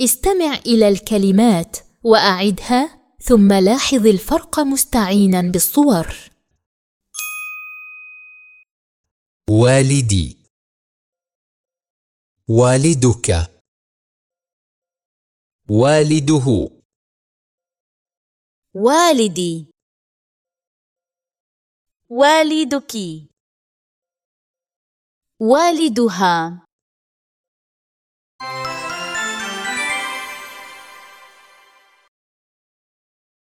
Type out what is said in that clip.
استمع إلى الكلمات وأعدها ثم لاحظ الفرق مستعينا بالصور. والدي. والدك. والده. والدي. والدك. والدها.